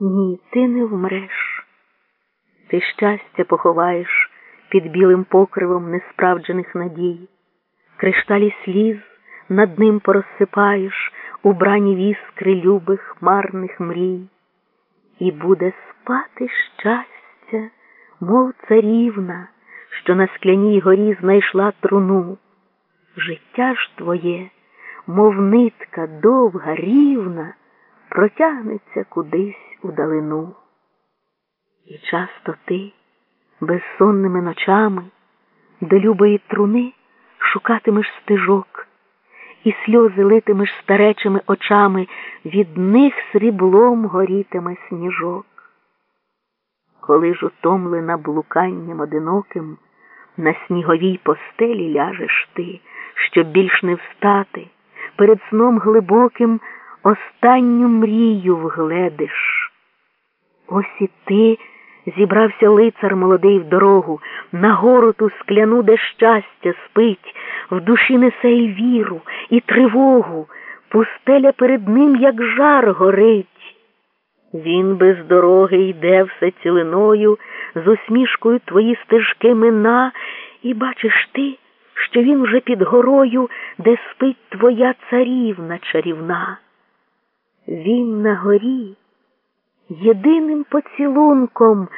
Ні, ти не вмреш. Ти щастя поховаєш під білим покривом несправджених надій, кришталі сліз над ним порозсипаєш у брані віскри любих марних мрій, і буде спати щастя, мов царівна, що на скляній горі знайшла труну. Життя ж твоє, мов нитка довга, рівна, протягнеться кудись у далину. І часто ти безсонними ночами до любої труни шукатимеш стежок, і сльози литимеш старечими очами, від них сріблом горітиме сніжок. Коли ж утомлена блуканням одиноким, на сніговій постелі ляжеш ти, щоб більш не встати, перед сном глибоким останню мрію вгледиш. Ось і ти зібрався лицар молодий в дорогу, на гору ту скляну, де щастя спить, в душі несе й віру, і тривогу, пустеля перед ним, як жар горить. Він без дороги йде все цілиною, з усмішкою твої стежки мина, і бачиш ти, що він вже під горою, де спить твоя царівна чарівна. Він на горі єдиним поцілунком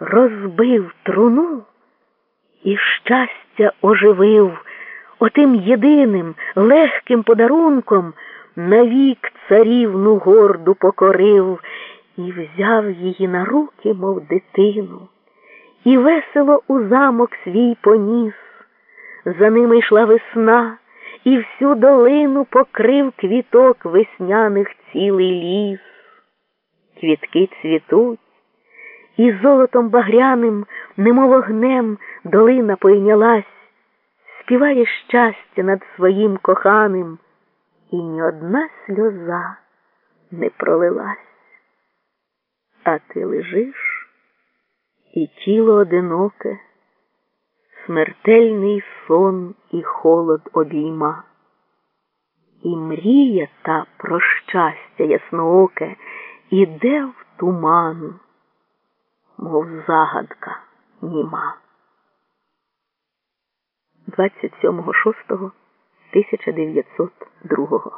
розбив труну і щастя оживив, отим єдиним легким подарунком навік царівну горду покорив і взяв її на руки, мов дитину, і весело у замок свій поніс. За ними йшла весна, і всю долину покрив квіток весняних цілий ліс. Квітки цвітуть, і золотом багряним, немов огнем, долина пойнялась, співає щастя над своїм коханим, і ні одна сльоза не пролилась. А ти лежиш, і тіло одиноке, смертельний сон і холод обійма. І мрія та про щастя яснооке іде в туман, мов загадка німа. 27.06.1902